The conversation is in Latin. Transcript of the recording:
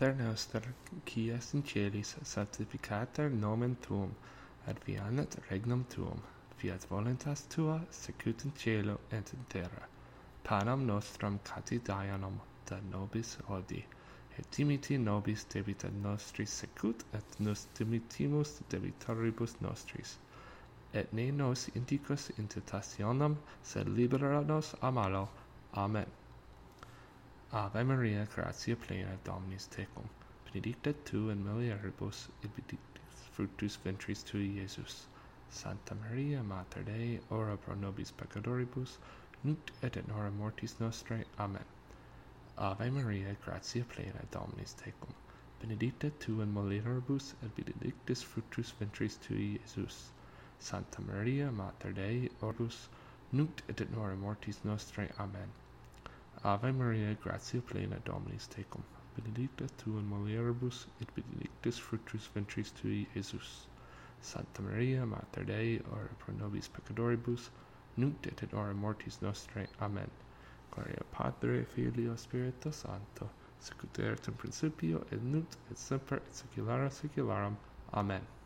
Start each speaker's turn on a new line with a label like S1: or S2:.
S1: Pater noster, qui es in celis, sanctificater nomen tuum, advianat regnum tuum, fiat voluntas tua, secut in cielo et in terra. Panam nostrum quotidianum da nobis hodie, et dimiti nobis debita nostris secut et nos dimitimus debitoribus nostris. Et ne nos indicus in tentationem sed libera nos a malo. Amen. Ave Maria, gratia plena, Dominus tecum, benedicta tu in mulieribus, et benedictus fructus ventris tui, Iesus. Santa Maria, Mater Dei, ora pro nobis peccatoribus, nunc et in hora mortis nostrae. Amen. Ave Maria, gratia plena, Dominus tecum, benedicta tu in mulieribus, et benedictus fructus ventris tui, Iesus. Santa Maria, Mater Dei, orus, nunc et in hora mortis nostrae. Amen. Ave Maria, gratia plena Dominus tecum, benedicta tu in mulieribus et benedictus fructus ventris tui, Iesus. Sancta Maria, Mater Dei, ora pro nobis peccatoribus, nunc et in hora mortis nostrae. Amen. Gloria Patri, Filio, Spirito Santo, sicut erat in principio et nunc et semper et saecula saecularum. Amen.